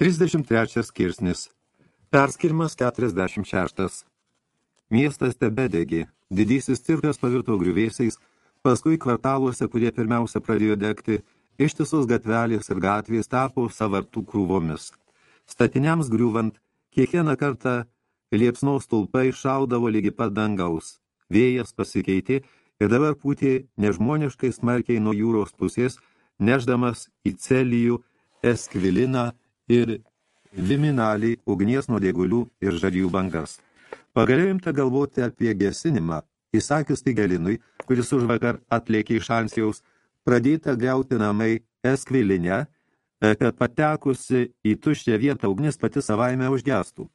33 skirsnis. Perskirimas 46. Miestas tebedegė, didysis cirkas pavirto griuvėsiais, paskui kvartaluose, kurie pirmiausia pradėjo degti, ištisos gatvelės ir gatvės tapo savartų krūvomis. Statiniams griūvant, kiekvieną kartą liepsnos tulpai šaudavo lygi pat dangaus. Vėjas pasikeitė ir dabar pūtė nežmoniškai smarkiai nuo jūros pusės, neždamas į celijų eskviliną ir liminalį ugnies nuodėgulių ir žarijų bangas. Pagaliau imta galvoti apie gesinimą, įsakius Tigelinui, kuris už vakar atlėkė iš Ansijaus, pradėta griauti namai Eskvilinę, e, kad patekusi į tuščią vietą ugnis pati savaime užgestų.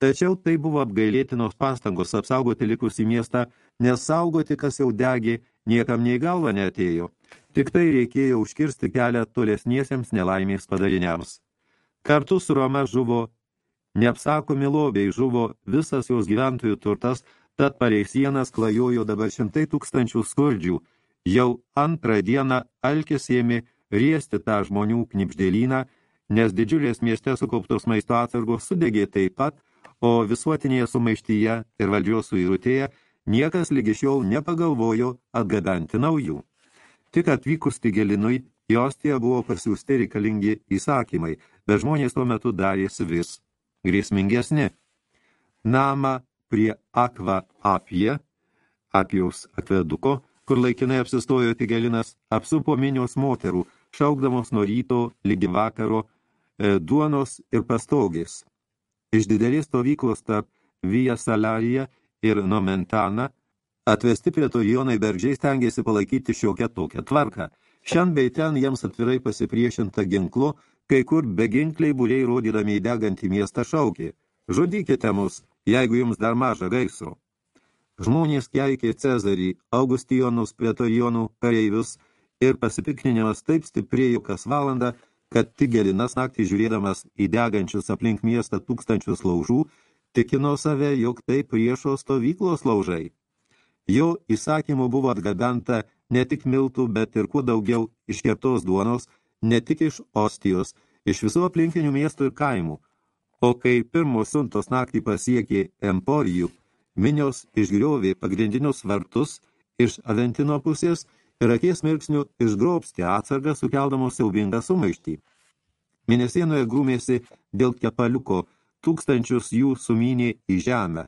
Tačiau tai buvo apgailėtinos pastangos apsaugoti likusį miestą, nes saugoti, kas jau degė, niekam nei galva neatėjo. Tik tai reikėjo užkirsti kelią tolesniesiems nelaimės padariniams. Kartu su Roma žuvo neapsakomi lobiai, žuvo visas jos gyventojų turtas, tad palei sienas klajojo dabar šimtai tūkstančių skurdžių. Jau antrą dieną alkis ėmė riesti tą žmonių knipždėlyną, nes didžiulės mieste sukauptos maisto atsargos sudegė taip pat, o visuotinėje sumaištyje ir valdžios suirutėje niekas lygi šiol nepagalvojo atgabenti naujų. Tik atvykus Tigelinui Į Ostiją buvo pasiūsti reikalingi įsakymai, bet žmonės tuo metu darėsi vis grėsmingesni. Namą prie Akva apie, apijaus akveduko, kur laikinai apsistojo Tigelinas, apsupo minios moterų, šaukdamos nuo ryto lygi vakaro e, duonos ir pastogės. Iš didelės stovyklos tarp Vija Salarija ir Nomentana atvesti pretorijonai bergžiai stengiasi palaikyti šiokią tokią tvarką – Šian bei ten jiems atvirai pasipriešinta ginklu, kai kur beginkliai būriai rodydami į degantį miestą šaukė. Žudykite mus, jeigu jums dar maža gaisro. Žmonės keikė Cezarį, Augustijonus, Pretorijonų kareivius ir pasipikninimas taip stiprėjo kas valandą, kad Tigelinas naktį žiūrėdamas į degančius aplink miestą tūkstančius laužų, tikino save, jog tai priešo stovyklos laužai. Jo įsakymu buvo atgabenta ne tik miltų, bet ir kuo daugiau iškeptos duonos, ne tik iš Ostijos, iš visų aplinkinių miestų ir kaimų. O kai pirmos siuntos naktį pasiekė Emporijų, minios išgriovė pagrindinius vartus iš Aventino pusės ir akies mirksnių išgrobstė atsargą sukeldamos siaubingą sumaištį. Mėnesienoje grūmėsi dėl kepaliuko, tūkstančius jų sumynė į žemę,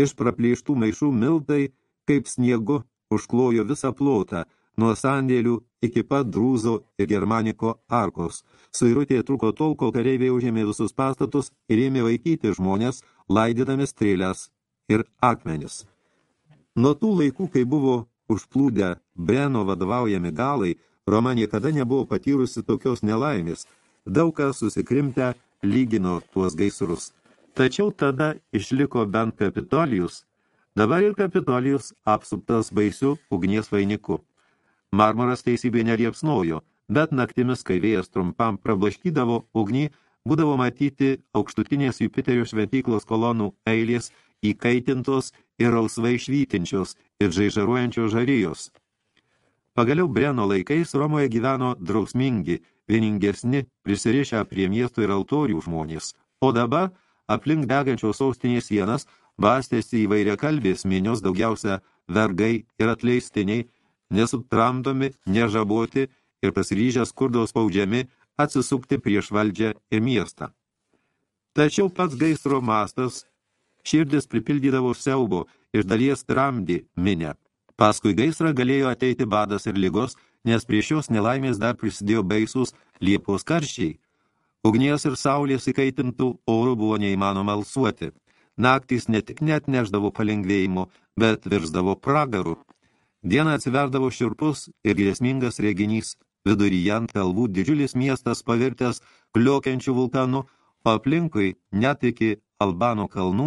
iš praplėštų maišų miltai, kaip sniegu užklojo visą plotą, nuo sandėlių iki pat drūzo ir germaniko arkos. Suirutė truko tol, kol kareiviai užėmė visus pastatus ir ėmė vaikyti žmonės, laidydami strėlės ir akmenis. Nuo tų laikų, kai buvo užplūdę Breno vadovaujami galai, Roma niekada nebuvo patyrusi tokios nelaimės. Daug kas susikrimtę lygino tuos gaisrus. Tačiau tada išliko bent Kapitolijus, Dabar ir Kapitolijus apsuptas baisių ugnies vainiku. Marmaras teisybė neliepsnojo, bet naktimis, kai vėjas trumpam prablaškydavo ugnį, būdavo matyti aukštutinės Jupiterio šventyklos kolonų eilės įkaitintos ir rausvai švytinčios ir žaižaruojančios žarijos. Pagaliau Breno laikais Romoje gyveno drausmingi, vieningesni, prisirišę prie miestų ir altorių žmonės, o dabar aplink degančios sostinės sienas bastėsi įvairia kalbės minios, daugiausia vergai ir atleistiniai, nesutramdomi, nežaboti ir pasiryžę skurdos spaudžiami atsisukti prieš valdžią ir miestą. Tačiau pats gaisro mastas širdis pripildydavo siaubo iš dalies tramdį minę. Paskui gaisrą galėjo ateiti badas ir lygos, nes prie šios nelaimės dar prisidėjo baisus liepos karščiai. Ugnies ir saulės įkaitintų orų buvo neįmanoma alsuoti naktys ne tik net neždavo palengvėjimo, bet virsdavo pragarų. Dieną atsiverdavo širpus ir grėsmingas reginys, viduryje ant kalvų didžiulis miestas pavirtęs kliokiančių vulkanų, o aplinkui net iki Albano kalnų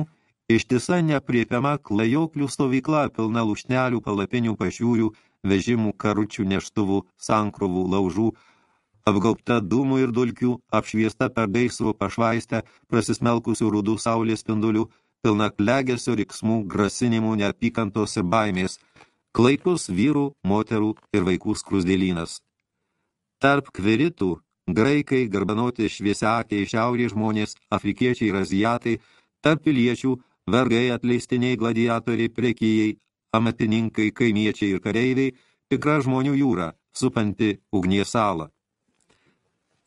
ištisa nepriepiama klajoklių stovykla pilna lušnelių, palapinių, pašiūrių, vežimų, karučių, neštuvų, sankrovų, laužų, apgaubta dūmų ir dulkių, apšviesta per gaisro pašvaistę, prasismelkusių rudų saulės spindulių, pilna klegesio riksmų, grasinimų, neapykantos ir baimės, klaikus vyrų, moterų ir vaikų skrusdėlynas. Tarp kviritų, graikai, garbanoti šviesiakiai, šiaurės žmonės, afrikiečiai ir azijatai, tarp piliečių, vergai atleistiniai gladiatoriai, prekijai, amatininkai, kaimiečiai ir kareiviai, tikra žmonių jūra, supanti ugnies salą.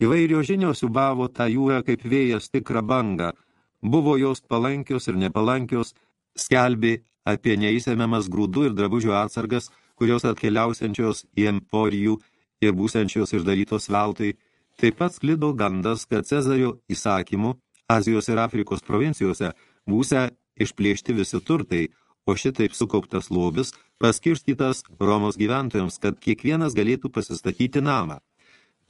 Įvairio žinios siubavo tą jūrą kaip vėjas tikrą bangą, buvo jos palankios ir nepalankios, skelbė apie neįsemiamas grūdų ir drabužių atsargas, kurios atkeliausiančios į emporijų ir būsiančios išdarytos veltui, taip pat sklido gandas, kad Cezario įsakymu Azijos ir Afrikos provincijose būsia išplėšti visi turtai, o šitaip sukauptas lobis paskirstytas Romos gyventojams, kad kiekvienas galėtų pasistatyti namą.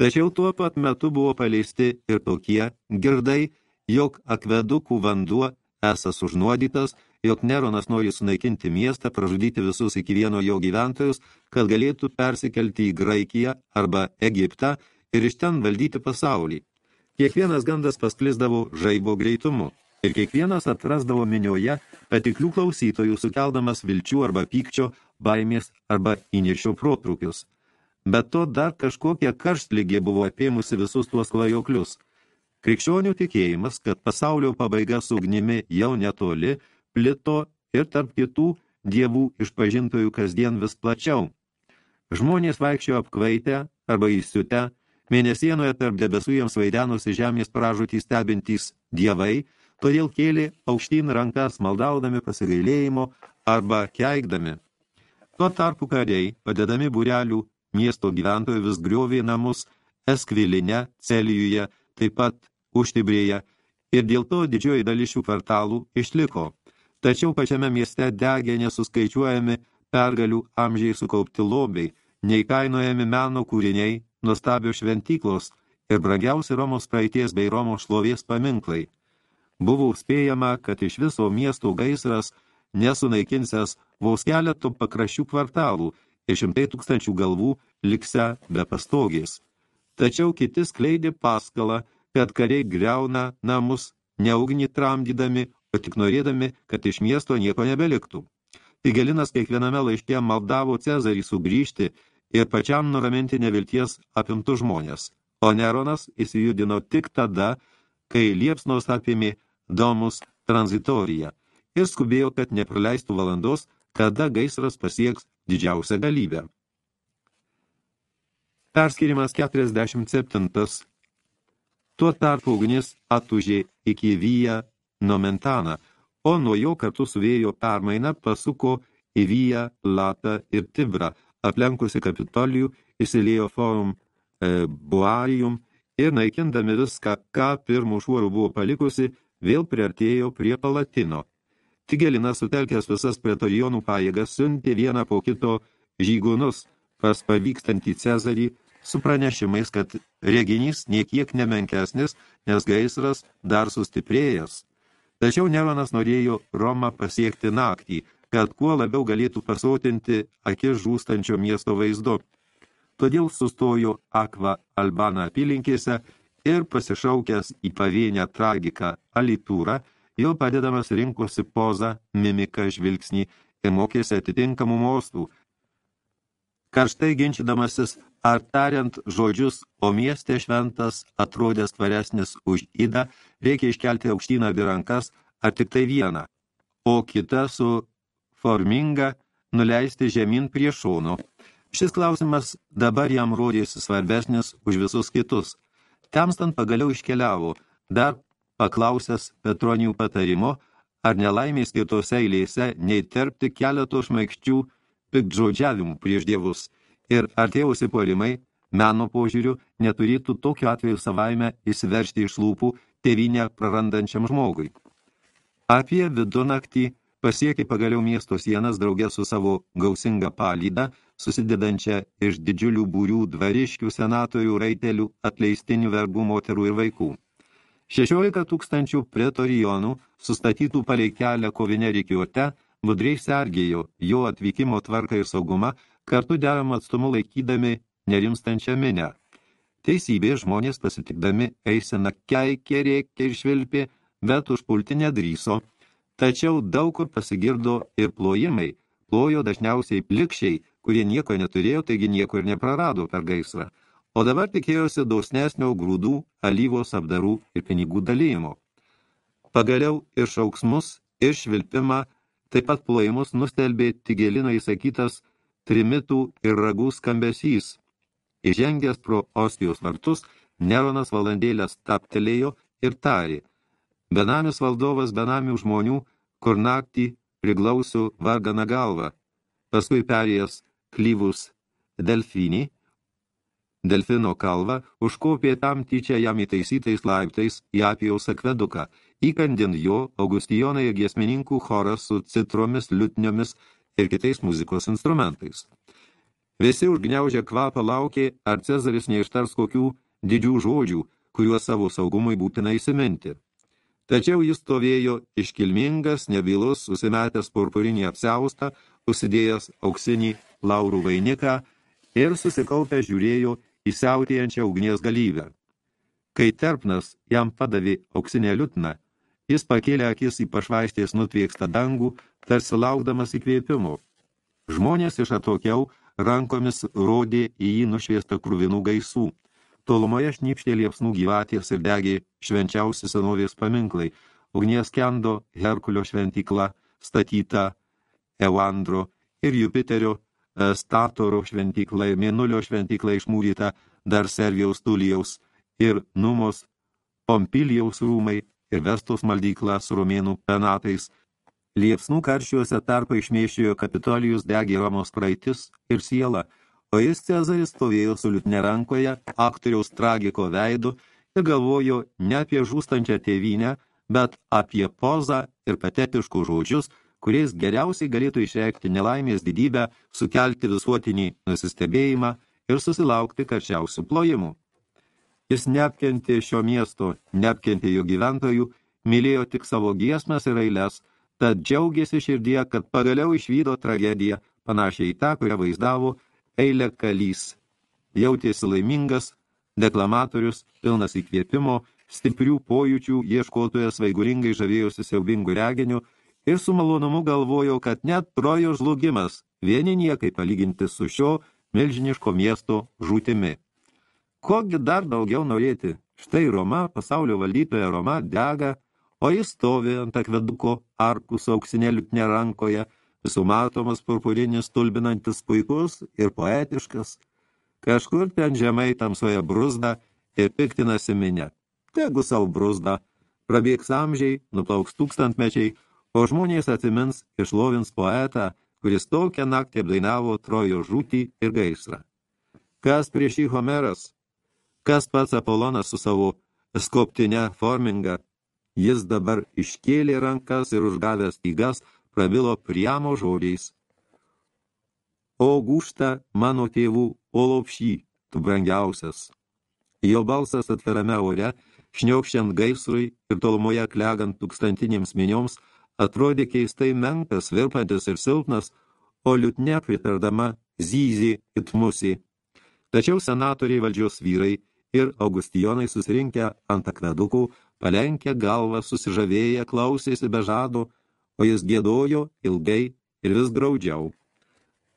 Tačiau tuo pat metu buvo paleisti ir tokie girdai, jog akvedukų vanduo esas užnuodytas, jog Neronas nori sunaikinti miestą, pražudyti visus iki vieno jo gyventojus, kad galėtų persikelti į Graikiją arba Egiptą ir iš ten valdyti pasaulį. Kiekvienas gandas pasklisdavo žaibo greitumu ir kiekvienas atrasdavo minioje patiklių klausytojų, sukeldamas vilčių arba pykčio, baimės arba įniršio protrukius. Bet to dar kažkokia karštlygė buvo apėmusi visus tuos klajoklius. Krikščionių tikėjimas, kad pasaulio pabaiga su ugnimi jau netoli, plito ir tarp kitų dievų išpažintojų kasdien vis plačiau. Žmonės vaikščiojo apkvaitę arba įsiutę, mėnesienoje tarp debesų jiems vaidenusi žemės pražutį stebintys dievai, todėl kėlė aukštyn rankas maldaudami pasigailėjimo arba keikdami. Tuo tarpu kariai, padedami būrelių miesto gyventojų vis griovė namus Eskviline, Celijuje, taip pat Užtibrėje ir dėl to didžioji dalis šių kvartalų išliko. Tačiau pačiame mieste degė nesuskaičiuojami pergalių amžiai sukaupti lobiai, neįkainojami meno kūriniai, nuostabios šventyklos ir brangiausi Romos praeities bei Romos šlovės paminklai. Buvo spėjama, kad iš viso miesto gaisras nesunaikinsęs vos keletų pakraščių kvartalų ir šimtai tūkstančių galvų likse be pastogės. Tačiau kiti skleidė paskalą, kad kariai greuna namus, neugnį tramdydami, tik norėdami, kad iš miesto nieko nebeliktų. Tigelinas kiekviename laiške maldavo Cezarį sugrįžti ir pačiam nuraminti nevilties apimtų žmonės, o Neronas įsijudino tik tada, kai liepsnos apėmė domus tranzitoriją ir skubėjo, kad nepraleistų valandos, kada gaisras pasieks didžiausią galybę. Perskirimas 47. Tuo tarpu ugnis atužė iki Vyja Nomentaną, o nuo jo kartu su vėjo permaina pasuko į Vyja, Latą ir Tibrą, aplenkusi Kapitolijų, įsilėjo Forum e, Buarijum ir naikindami viską, ką pirmų šuorų buvo palikusi, vėl priartėjo prie Palatino. Tigelinas sutelkęs visas pretorijonų pajėgas siuntė vieną po kito žygūnus pas pavykstantį Cezarį su pranešimais, kad reginys niekiek nemenkesnis, nes gaisras dar sustiprėjęs. Tačiau Neronas norėjo Romą pasiekti naktį, kad kuo labiau galėtų pasotinti akis žūstančio miesto vaizdu. Todėl sustojo Akva Albana apylinkėse ir pasišaukęs į pavienę tragiką alitūrą, jau padedamas rinkosi pozą, mimiką, žvilgsnį ir mokėsi atitinkamų mostų. Karštai ginčydamasis, ar tariant žodžius, o mieste šventas atrodęs tvaresnis už įdą, reikia iškelti aukštyną abi rankas, ar tik tai vieną, o kita su forminga nuleisti žemyn prie šono. Šis klausimas dabar jam rodėsi svarbesnis už visus kitus. Temstant pagaliau iškeliavo, dar paklausęs Petronijų patarimo, ar nelaimės skirtose eilėse neįterpti keletų šmaikščių pikdžodžiavimų prieš dievus ir ar tie užsipuolimai meno požiūriu neturėtų tokiu atveju savaime įsiveršti iš lūpų tėvynę prarandančiam žmogui. Apie vidunaktį pasiekė pagaliau miesto sienas draugė su savo gausinga palyda, susidedančia iš didžiulių būrių dvariškių, senatorių, raitelių, atleistinių vergų moterų ir vaikų. 16 tūkstančių pretorijonų, sustatytų palei kelią kovinę reikiuote, budriai sergėjo jo atvykimo tvarką ir saugumą, kartu deramą atstumu laikydami nerimstančią minę. Teisybė žmonės pasitikdami eisena keikė, rėkė ir švilpė, bet užpulti nedryso. Tačiau daug kur pasigirdo ir plojimai, plojo dažniausiai plikščiai, kurie nieko neturėjo, taigi nieko ir neprarado per gaisrą o dabar tikėjosi dausnesnio grūdų, alyvos apdarų ir pinigų dalymo. Pagaliau ir šauksmus, ir švilpimą, taip pat plojimus nustelbė Tigelino įsakytas trimitų ir ragų skambesys. Įžengęs pro Ostijos vartus, Neronas valandėlės taptelėjo ir tarė, benamis valdovas benamių žmonių, kur naktį priglausiu varganą galvą. Paskui perėjęs klyvus delfinį, delfino kalvą, užkopė tam tyčia jam įtaisytais laiptais į apijaus akveduką, įkandin jo Augustijonai ir giesmininkų choras su citromis, liutniomis ir kitais muzikos instrumentais. Visi užgniaužę kvapą laukė, ar Cezaris neištars kokių didžių žodžių, kuriuos savo saugumui būtina įsiminti. Tačiau jis stovėjo iškilmingas, nebylus, susimetęs purpurinį apsiaustą, užsidėjęs auksinį laurų vainiką ir susikaupę žiūrėjo į siautėjančią ugnies galybę. Kai Terpnas jam padavė auksinę liutną, jis pakėlė akis į pašvaistės nutviekstą dangų, tarsi laukdamas įkvėpimo. Žmonės iš atokiau rankomis rodė į jį nušviestą krūvinų gaisų. Tolumoje šnypštė liepsnų gyvatės ir degė švenčiausi senovės paminklai, ugnies kendo Herkulio šventykla, statyta Evandro ir Jupiterio e, Statoro šventykla ir Mėnulio šventykla išmūryta dar Servijaus Tulijaus ir Numos Pompilijaus rūmai ir Vestos maldykla su romėnų penatais. Liepsnų karščiuose tarpa išmėšėjo Kapitolijus degė Romos praeitis ir siela – o jis Cezaris stovėjo su liutne rankoje, aktoriaus tragiko veidu ir galvojo ne apie žūstančią tėvynę, bet apie pozą ir patetiškus žodžius, kuriais geriausiai galėtų išreikšti nelaimės didybę, sukelti visuotinį nusistebėjimą ir susilaukti karčiausių plojimų. Jis neapkentė šio miesto, neapkentė jo gyventojų, mylėjo tik savo giesmas ir eilės, tad džiaugiasi širdie, kad pagaliau išvydo tragediją, panašiai į tą, kurią vaizdavo eilę kalys. Jautėsi laimingas, deklamatorius, pilnas įkvėpimo, stiprių pojūčių, ieškotojas vaiguringai žavėjosi siaubingų reginių ir su malonumu galvojo, kad net trojo žlugimas vieni niekai palyginti su šio milžiniško miesto žūtimi. Kogi dar daugiau norėti? Štai Roma, pasaulio valdytoja Roma, dega, o jis stovi ant akveduko arkų su auksinėliutne rankoje – visų matomas purpurinis stulbinantis puikus ir poetiškas, kažkur ten žemai tamsoje bruzda ir piktinasi minė. Tegu savo bruzda, prabėgs amžiai, nuplauks tūkstantmečiai, o žmonės atsimins išlovins poetą, kuris tokią naktį apdainavo Trojo žūtį ir gaisrą. Kas prieš jį Homeras? Kas pats Apolonas su savo skoptinę forminga? Jis dabar iškėlė rankas ir užgavęs stygas prabilo priamo žodžiais. O gūšta mano tėvų, o lopšy, tu brangiausias. Jo balsas atverame ore, šniaukščiant gaisrui ir tolumoje klegant tūkstantinėms minioms, atrodė keistai menkas, virpantis ir silpnas, o liutne pritardama zyzį it musį. Tačiau senatoriai valdžios vyrai ir augustijonai susirinkę ant akvedukų, palenkę galvą, susižavėję, klausėsi be žado, o jis gėdojo ilgai ir vis graudžiau.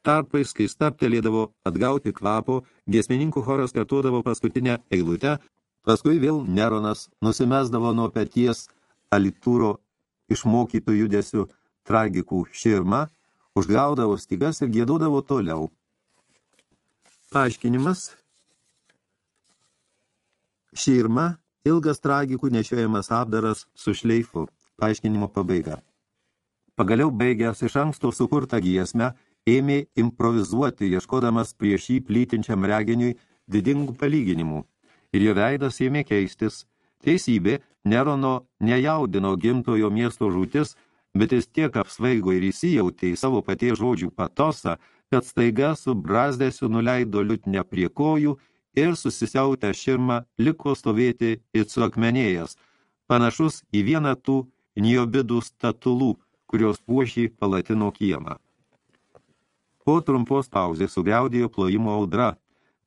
Tarpais, kai staptelėdavo atgauti kvapo, giesmininkų choras kartuodavo paskutinę eilutę, paskui vėl Neronas nusimesdavo nuo peties alitūro išmokytų judesių tragikų širmą, užgaudavo stygas ir gėdodavo toliau. Paaiškinimas Širma – ilgas tragikų nešiojamas apdaras su šleifu. Paaiškinimo pabaiga. Pagaliau baigęs iš anksto sukurtą giesmę, ėmė improvizuoti, ieškodamas prieš jį plytinčiam reginiui didingų palyginimų. Ir jo veidas ėmė keistis. Teisybė, Nerono nejaudino gimtojo miesto žūtis, bet jis tiek apsvaigo ir įsijautė į savo paties žodžių patosą, kad staiga su brazdėsiu nuleido liutnę prie kojų ir susisiautę širmą liko stovėti it suakmenėjęs, panašus į vieną tų niobidų statulų, kurios puošė palatino kiemą. Po trumpos pauzės sugriaudėjo plojimo audra,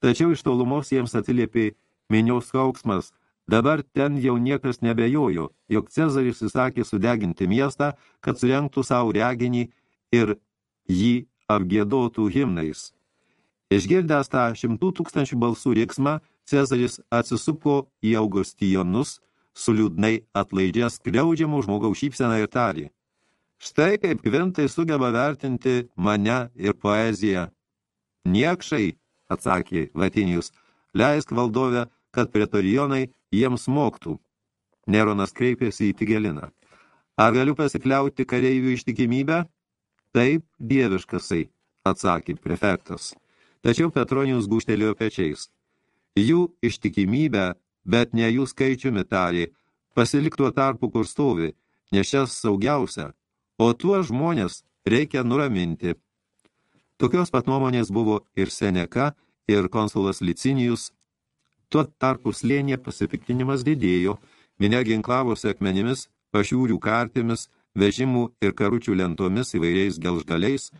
tačiau iš tolumos jiems atsiliepė miniaus kauksmas, dabar ten jau niekas nebejojo, jog Cezaris įsakė sudeginti miestą, kad surengtų savo reginį ir jį apgėdotų himnais. Išgirdęs tą šimtų tūkstančių balsų riksmą, Cezaris atsisuko į Augustijonus su liūdnai atlaidžia skriaudžiamų žmogaus šypseną ir tarį. Štai kaip kvintai sugeba vertinti mane ir poeziją. Niekšai, atsakė Latinijus, leisk valdovę, kad pretorijonai jiems moktų. Neronas kreipėsi į Tigeliną. Ar galiu pasikliauti kareivių ištikimybę? Taip, dieviškasai, atsakė prefektas. Tačiau Petronijus gūštelėjo pečiais. Jų ištikimybę, bet ne jų skaičiumi tarė, pasilik tuo tarpu, kur stovi, nes šias saugiausia, o tuo žmonės reikia nuraminti. Tokios pat nuomonės buvo ir Seneka, ir konsulas Licinijus. Tuo tarpu slėnė pasipiktinimas didėjo, minia ginklavosi akmenimis, pašiūrių kartimis, vežimų ir karučių lentomis įvairiais gelžgaliais.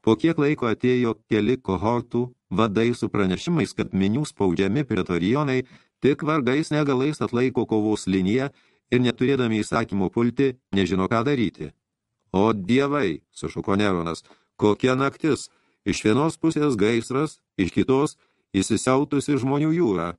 Po kiek laiko atėjo keli kohortų vadai su pranešimais, kad minių spaudžiami pretorijonai tik vargais negalais atlaiko kovos liniją ir neturėdami įsakymo pulti, nežino ką daryti. O dievai, sušuko Neronas, kokia naktis, iš vienos pusės gaisras, iš kitos įsisiautusi žmonių jūra.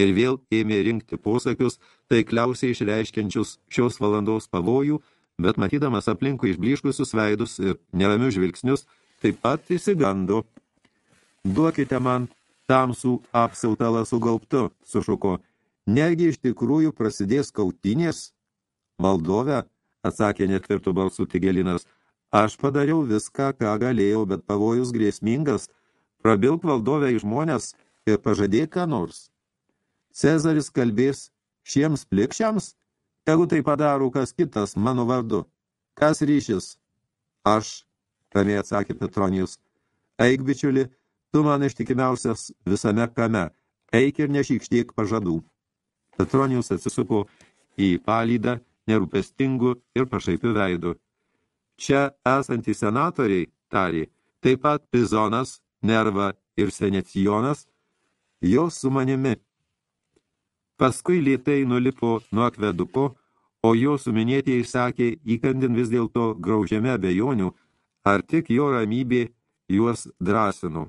Ir vėl ėmė rinkti posakius, taikliausiai išreiškiančius šios valandos pavojų, bet matydamas aplinkui išbliškusius veidus ir neramius žvilgsnius, taip pat įsigando. Duokite man tamsų apsautalą su gaubtu, sušuko. Negi iš tikrųjų prasidės kautinės? Valdove, atsakė netvirtų balsų Tigelinas, aš padariau viską, ką galėjau, bet pavojus grėsmingas. Prabilk valdovę į žmonės ir pažadėk ką nors. Cezaris kalbės šiems plikščiams? Tegu tai padaro kas kitas mano vardu. Kas ryšis? Aš, ramiai atsakė Petronijus. Eik, bičiuli, tu man ištikimiausias visame kame. Eik ir nešykštyk pažadų. Petronijus atsisuko į palydą, nerūpestingų ir pašaipių veidų. Čia esantys senatoriai, tarė, taip pat Pizonas, Nerva ir Senecijonas, jos su manimi. Paskui lietai nulipo nuo akveduko, o jo suminėtieji sakė, įkandin vis dėlto graužiame abejonių, ar tik jo ramybė juos drąsino.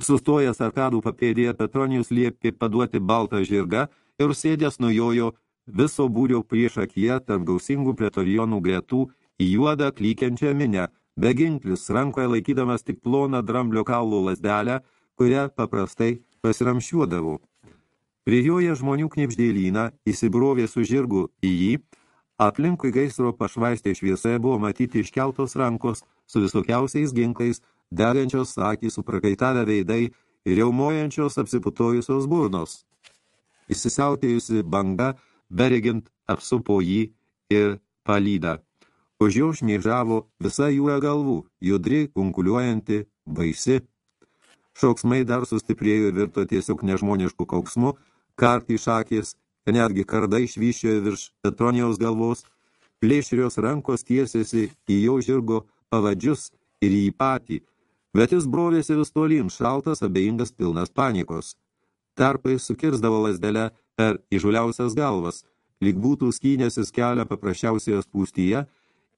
Sustojęs arkadų papėdėje, Petronijus liepė paduoti baltą žirgą ir sėdęs nujojo viso būrio prieš akiją tarp gausingų pretorijonų gretų į juodą klykiančią minę, beginklis, rankoje laikydamas tik ploną dramblio kaulų lasdelę, kurią paprastai pasiramšiuodavo. Prijoja žmonių knipždėlyną, įsibrovė su žirgu į jį, aplinkui gaisro pašvaistė šviesoje buvo matyti iškeltos rankos su visokiausiais ginklais, degančios akys su prakaitavę veidai ir jaumojančios apsiputojusios burnos. Įsisiautėjusi banga, beregint apsupo jį ir palydą. Už jo šmėžavo visa jūra galvų, judri, kunkuliuojanti, baisi. Šauksmai dar sustiprėjo ir virto tiesiog nežmonišku kauksmu, kartai šakės, netgi kardai švyščiojo virš Petronijaus galvos, plėšrios rankos tiesėsi į jo žirgo pavadžius ir į patį, bet jis brovėsi vis tolyn, šaltas, abejingas, pilnas panikos. Tarpai sukirsdavo lasdelę per įžuliausias galvas, lyg būtų skynėsis kelią paprasčiausioje spūstyje,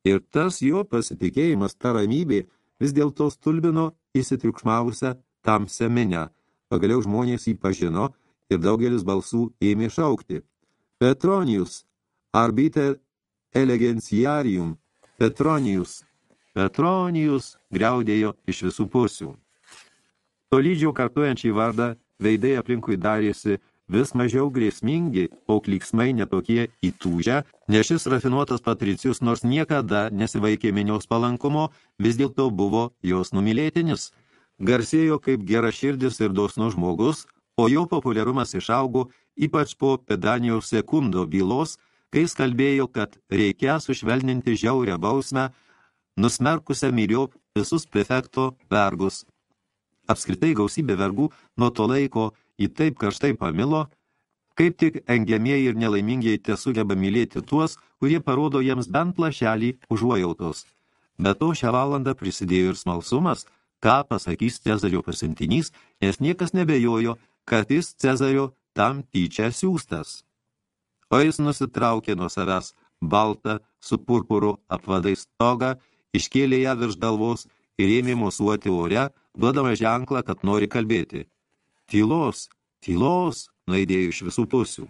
ir tas jo pasitikėjimas, ta ramybė, vis dėlto stulbino įsitriukšmavusią tamsią minę. Pagaliau žmonės jį pažino ir daugelis balsų ėmė šaukti. Petronijus, arbiter elegenciarium, Petronijus, Petronijus greudėjo iš visų pusių. Tolydžiau kartuojančiai vardą, veidai aplinkui darėsi vis mažiau grėsmingi, o klyksmai netokie įtūžę, nes šis rafinuotas patricijus nors niekada nesivaikė minios palankumo, vis dėlto buvo jos numylėtinis. Garsėjo kaip gera širdis ir dosnus žmogus, o jo populiarumas išaugo ypač po pedanijos sekundo bylos, kai jis kalbėjo, kad reikia sušvelninti žiaurę bausmę, nusmerkusią myliop visus prefekto vergus. Apskritai gausybė vergų nuo to laiko į taip karštai pamilo, kaip tik engiamieji ir nelaimingieji tesugeba mylėti tuos, kurie parodo jiems bent plašelį užuojautos. Be to šią valandą prisidėjo ir smalsumas, ką pasakys Cezario pasintinys, nes niekas nebejojo, kad jis Cezario tam tyčia siūstas. O jis nusitraukė nuo savęs baltą su purpuru apvadai stogą, iškėlė ją virš galvos ir ėmė mosuoti ore, duodama ženklą, kad nori kalbėti. Tylos, tylos, nuaidėjo iš visų pusių.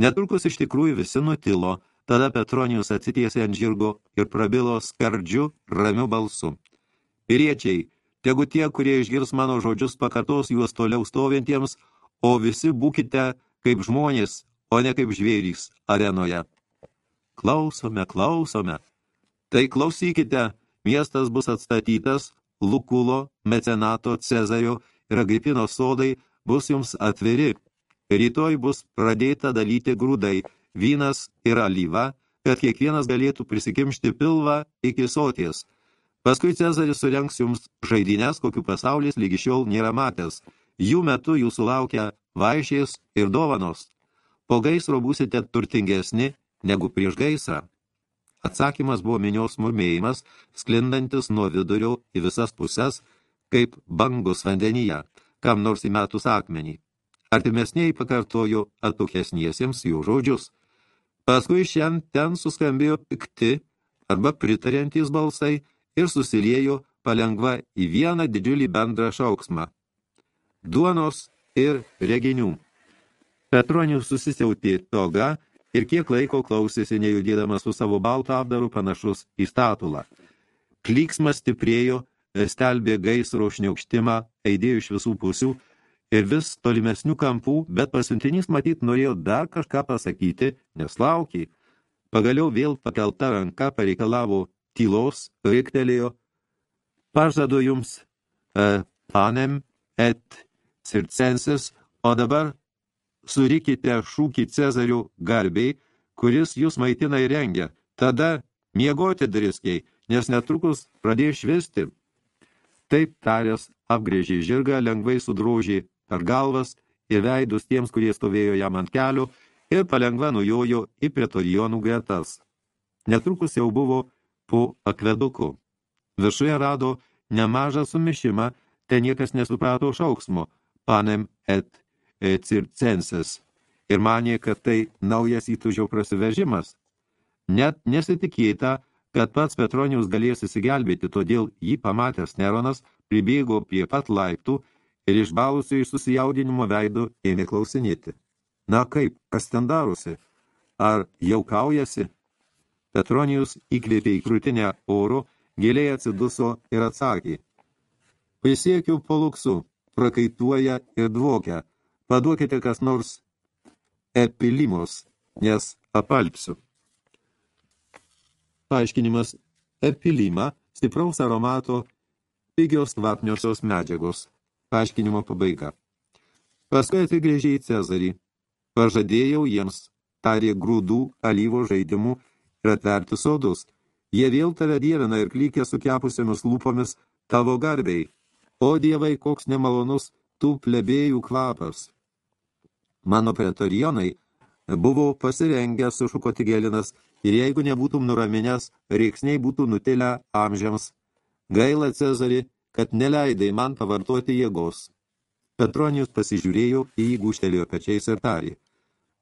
Netrukus iš tikrųjų visi nutilo, tada Petronijus atsitiesė ant žirgo ir prabilo skardžiu, ramiu balsu. Piriečiai, tegu tie, kurie išgirs mano žodžius, pakartos juos toliau stovintiems, o visi būkite kaip žmonės, o ne kaip žvėrys arenoje. Klausome, klausome. Tai klausykite, miestas bus atstatytas, Lukulo, mecenato, Cezario ir Agripino sodai bus jums atviri. Rytoj bus pradėta dalyti grūdai, vynas ir alyva, kad kiekvienas galėtų prisikimšti pilvą iki soties. Paskui Cezaris surenks jums žaidynės, kokių pasaulis lygi šiol nėra matęs. Jų metu jūsų laukia vaišės ir dovanos. Po gaisro būsite turtingesni negu prieš gaisrą. Atsakymas buvo minios murmėjimas, sklindantis nuo vidurio į visas pusės, kaip bangus vandenyje, kam nors įmetus akmenį. Artimesniai pakartojo atukesniesiems jų žodžius. Paskui šiandien ten suskambėjo pikti arba pritariantys balsai ir susiliejo palengva į vieną didžiulį bendrą šauksmą. Duonos ir reginių. Petronius susisiautė toga ir kiek laiko klausėsi nejudėdamas su savo balto apdaru panašus į statulą. Klyksmas stiprėjo, stelbė gaisro šniaukštimą, eidėjo iš visų pusių ir vis tolimesnių kampų, bet pasiuntinys matyt norėjo dar kažką pasakyti, nes laukė. Pagaliau vėl pakelta ranka pareikalavo tylos, riktelėjo, pažadu jums e, panem et circensis, o dabar surikite šūkį Cezarių garbiai, kuris jūs maitina ir rengia. Tada miegoti driskiai, nes netrukus pradėjo švisti. Taip tarės apgrėžė žirgą, lengvai sudrožė per galvas ir veidus tiems, kurie stovėjo jam ant kelių, ir palengva nujojo į pretorijonų gretas. Netrukus jau buvo po akveduku. Viršuje rado nemažą sumišimą, ten niekas nesuprato šauksmo, panem et circenses ir manė, kad tai naujas įtužio prasiveržimas. Net nesitikėta, kad pats Petronius galės įsigelbėti, todėl jį pamatęs Neronas pribėgo prie pat laiptų ir išbalusio iš susijaudinimo veido ėmė klausinėti. Na kaip, kas ten darosi? Ar jau kaujasi? Petronijus įkvėpė į krūtinę oro, giliai atsiduso ir atsakė. Prisiekiu poluksu, prakaituoja ir dvokia, Paduokite kas nors epilimos, nes apalpsiu. Paaiškinimas epilima stipraus aromato pigios kvapniosios medžiagos. Paaiškinimo pabaiga. Paskui atigrėžė į Cezarį. Pažadėjau jiems, tarė grūdų, alyvo žaidimų ir atverti sodus. Jie vėl tave dievina ir klykia su kepusiamis lūpomis tavo garbiai. O dievai, koks nemalonus tų plebėjų kvapas. Mano pretorijonai buvo pasirengę sušukoti Gelinas ir jeigu nebūtum nuraminęs, reiksniai būtų nutilę amžiams. Gaila Cezari, kad neleidai man pavartoti jėgos. Petronijus pasižiūrėjo į jį gūštelėjo pečiais ir tarė.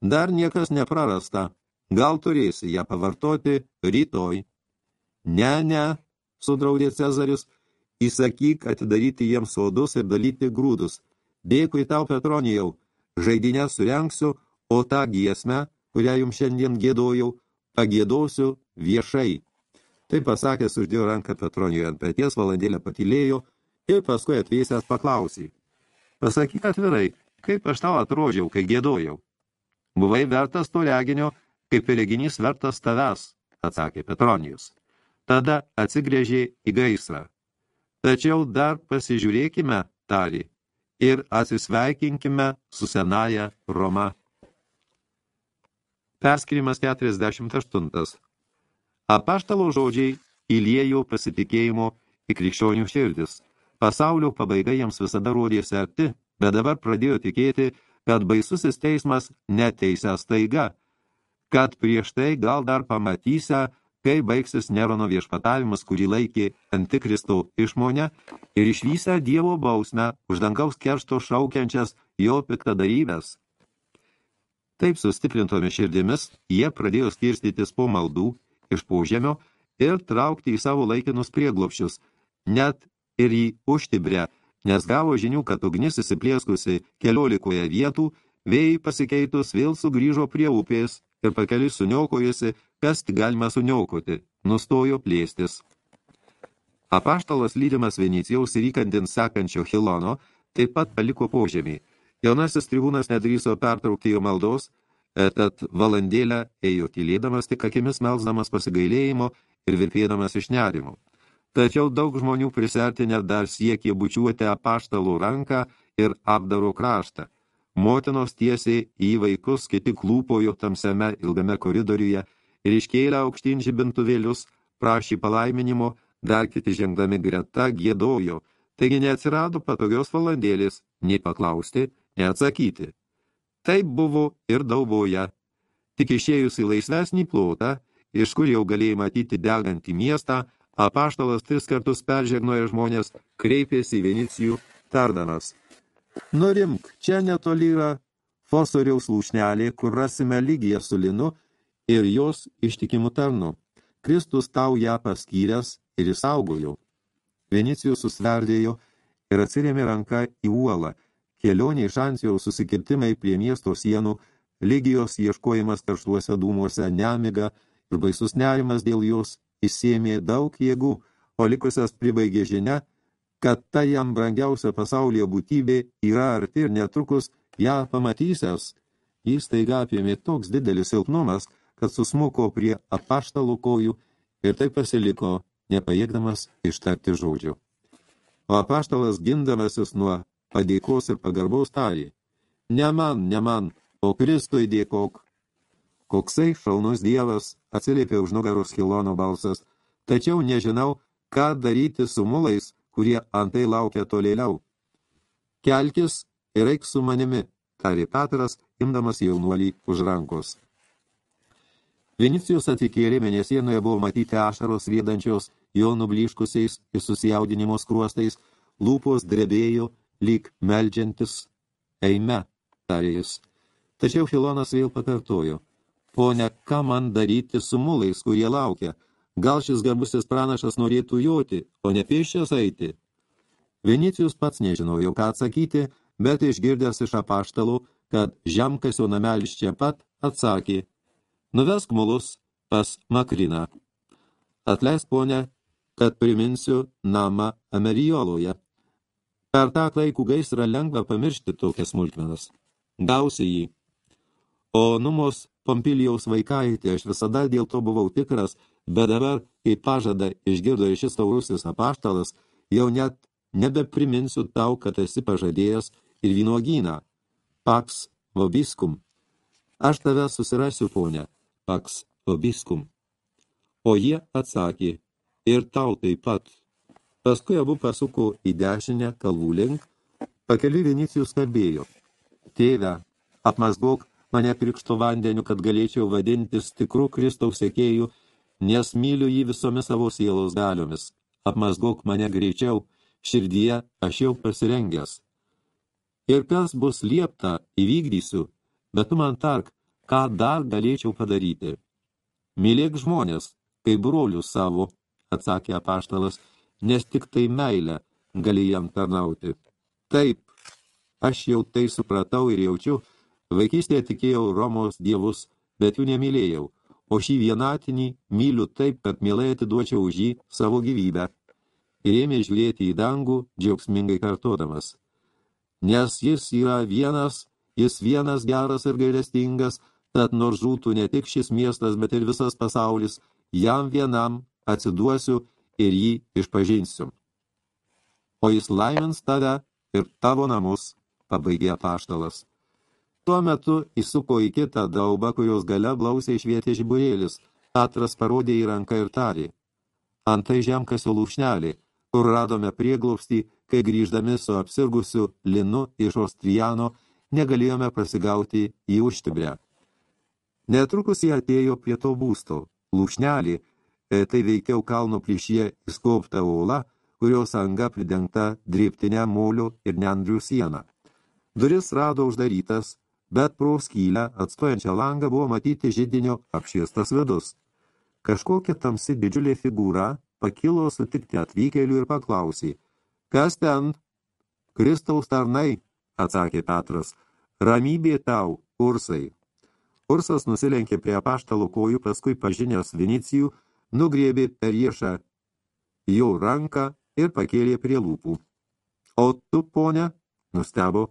Dar niekas neprarasta. Gal turėsi ją pavartoti rytoj. Ne, ne, sudraudė Cezaris, įsakyk atidaryti jiems sodus ir dalyti grūdus. Dėkui tau, Petronijau, žaidinę surengsiu, o tą giesmę, kurią jums šiandien gėdojau, pagėdosiu viešai. Tai pasakęs uždėjo ranką Petronijoje ant peties, valandėlę patylėjo ir paskui atvėsęs paklausė. Pasakyk atvirai, kaip aš tau atrodžiau, kai gėdojau. Buvai vertas to reginio, kaip ir reginys vertas tavęs, atsakė Petronijus. Tada atsigrėžė į gaisrą. Tačiau dar pasižiūrėkime, tarė, ir atsisveikinkime su senaja Roma. Perskirimas 48. Apaštalo žodžiai įliejo pasitikėjimo į krikščionių širdis. Pasaulio pabaiga jiems visada rodėsi arti, bet dabar pradėjo tikėti, kad baisusis teismas neteisę staiga, kad prieš tai gal dar pamatysia, kai baigsis Nerono viešpatavimas, kurį laikė antikristo išmonę ir išvysę Dievo bausmę už dangaus keršto šaukiančias jo piktadarybės. Taip sustiprintomis širdimis jie pradėjo skirstytis po maldų iš požemio ir traukti į savo laikinus prieglopščius, net ir į užtibrę, nes gavo žinių, kad ugnis įsiplieskusi keliolikoje vietų, vėjai pasikeitus vėl sugrįžo prie upės ir pakeliui suniokojusi, kas tik galima suniokoti, nustojo plėstis. Apaštalas lydimas Venicijaus ir įkandint sekančio Hilono taip pat paliko požemį. Jaunasis tribūnas nedryso pertraukti jo maldos, e, tad valandėlę ėjo tylėdamas tik akimis melsdamas pasigailėjimo ir virpėdamas iš nerimo. Tačiau daug žmonių prisertinę dar siekė bučiuoti apaštalų ranką ir apdaro kraštą. Motinos tiesiai į vaikus kiti klūpojo tamsiame ilgame koridoriuje ir iškėlę aukštyn žibintuvėlius, prašy palaiminimo, dar kiti žengdami greta gėdojo, taigi neatsirado patogios valandėlės, nei paklausti, nei atsakyti. Taip buvo ir dauboje. Tik išėjus į laisvesnį plotą, iš kur jau galėjai matyti degantį miestą, apaštalas tris kartus peržegnoja žmonės, kreipėsi į Venicijų tardamas. Nurimk, čia netoli yra fosoriaus lūšnelė, kur rasime lygiją su linu ir jos ištikimų tarnu. Kristus tau ją paskyręs ir įsaugojo. Venicijus susverdėjo ir atsirėmė ranką į uolą. Kelionė iš Ansijaus susikirtimai prie miesto sienų, lygijos ieškojimas karštuose dūmuose nemiga ir baisus nerimas dėl jos įsėmė daug jėgų, o likusias pribaigė žinia, kad ta jam brangiausia pasaulyje būtybė yra arti ir netrukus ją pamatysęs. Jis taiga apėmė toks didelis silpnumas, kad susmuko prie apaštalų kojų ir taip pasiliko, nepajėgdamas ištarti žodžių. O apaštalas gindamasis nuo padėkos ir pagarbos tarė, ne man, ne man, o Kristui dėkok. Koksai šaunus dievas, atsiliepė už nugaros Hilono balsas, tačiau nežinau, ką daryti su mulais, kurie antai laukia tolėliau. Kelkis ir eik su manimi, tarė Petras, imdamas jaunuolį už rankos. Vinicijus atikėrė mėnesienoje buvo matyti ašaros vėdančios jo nubliškusiais ir susijaudinimo skruostais, lūpos drebėjo, lyg meldžiantis, eime, tarė jis. Tačiau Filonas vėl pakartojo, ponia, ką man daryti su mulais, kurie laukia, Gal šis garbusis pranašas norėtų joti, o ne pėščias eiti? Venicijus pats nežinojo, ką atsakyti, bet išgirdęs iš apaštalų, kad žemkasio namelis čia pat, atsakė, nuvesk mulus pas Makriną. Atleis ponę, kad priminsiu namą Amerioloje. Per tą klaikų gaisrą lengva pamiršti tokias smulkmenas. Gausi jį. O numos Pompilijaus vaikaitė, aš visada dėl to buvau tikras, bet dabar, kai pažada išgirdo ir šis taurusis apaštalas, jau net nebepriminsiu tau, kad esi pažadėjęs ir vynuogyną. Paks vobiskum. Aš tave susirasiu, ponė, paks vobiskum. O jie atsakė, ir tau taip pat. Paskui abu pasuko į dešinę kalvų link, pakeliui Vinicijus kalbėjo. Tėve, apmazgok mane krikšto vandeniu, kad galėčiau vadintis tikrų Kristaus sekėjų, nes myliu jį visomis savo sielos galiomis. Apmazgok mane greičiau, širdyje aš jau pasirengęs. Ir kas bus liepta, įvykdysiu, bet tu man tark, ką dar galėčiau padaryti. Mylėk žmonės, kaip brolius savo, atsakė apaštalas, nes tik tai meilę gali jam tarnauti. Taip, aš jau tai supratau ir jaučiu, Vaikystėje tikėjau Romos dievus, bet jų nemylėjau, o šį vienatinį myliu taip, kad mielai atiduočiau už jį savo gyvybę. Ir ėmė žiūrėti į dangų, džiaugsmingai kartodamas. Nes jis yra vienas, jis vienas geras ir gailestingas, tad nors žūtų ne tik šis miestas, bet ir visas pasaulis, jam vienam atsiduosiu ir jį išpažinsiu. O jis laimins tave ir tavo namus, pabaigė paštalas. Tuo metu įsuko į kitą daubą, kurios gale blausiai švietė žiburėlis. Atras parodė į ranką ir tarė. Antai žemkasio lūšnelį, kur radome prieglobstį, kai grįždami su apsirgusiu linu iš Ostrijano, negalėjome prasigauti į užtibrę. Netrukus jie atėjo prie to būsto. Lūšnelį, e, tai veikiau kalno plyšyje įskopta ola, kurios anga pridengta drėptinę molio ir nendrių sieną. Duris rado uždarytas, bet pro skylę atstojančią langą buvo matyti židinio apšviestas vidus. Kažkokia tamsi didžiulė figūra pakilo sutikti atvykėlių ir paklausė, kas ten? Kristaus tarnai, atsakė Petras, ramybė tau, Ursai. Ursas nusilenkė prie apaštalo kojų, paskui pažinęs Vinicijų, nugriebė per riešą jo ranką ir pakėlė prie lūpų. O tu, ponia, nustebo,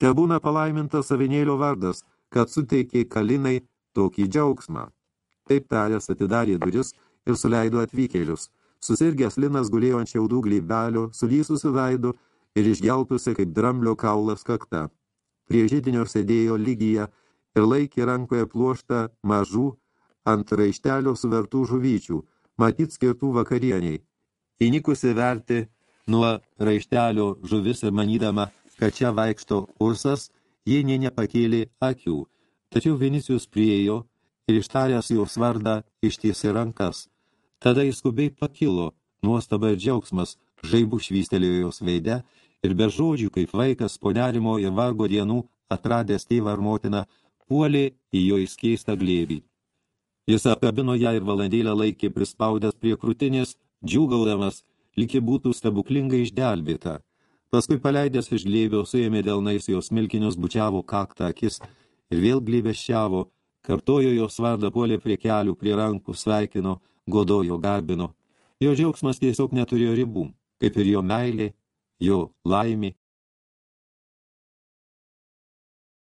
te būna palaimintas savinėlio vardas, kad suteikė kalinai tokį džiaugsmą. Taip tarės atidarė duris ir suleido atvykėlius. Susirgęs Linas gulėjo ant šiaudų glybelio, sulysusiu veidu ir išgeltusi kaip dramblio kaulas kakta. Prie žydinio sėdėjo lygija ir laikė rankoje pluoštą mažų ant raištelio suvertų žuvyčių, matyt skirtų vakarieniai. Įnikusi verti nuo raištelio žuvis ir manydama, kad čia vaikšto ursas, jie nė nepakėlė akių, tačiau Vinicijus priejo ir ištaręs jos vardą ištiesė rankas. Tada jis skubiai pakilo, nuostaba ir džiaugsmas, žaibų švystelėjo jos veide ir be žodžių, kaip vaikas po nerimo ir vargo dienų atradęs tėvą ar motiną, puolė į jo įskeistą glėbį. Jis apkabino ją ir valandėlę laikė prispaudęs prie krūtinės, džiūgaudamas, lygi būtų stebuklingai išdelbėta. Paskui paleidęs iš glėbio suėmė delnais jos milkinius, bučiavo kaktą akis ir vėl glėbeščiavo, kartojo jos vardą, puolė prie kelių, prie rankų, sveikino, godojo, garbino. Jo džiaugsmas tiesiog neturėjo ribų, kaip ir jo meilė, jo laimė,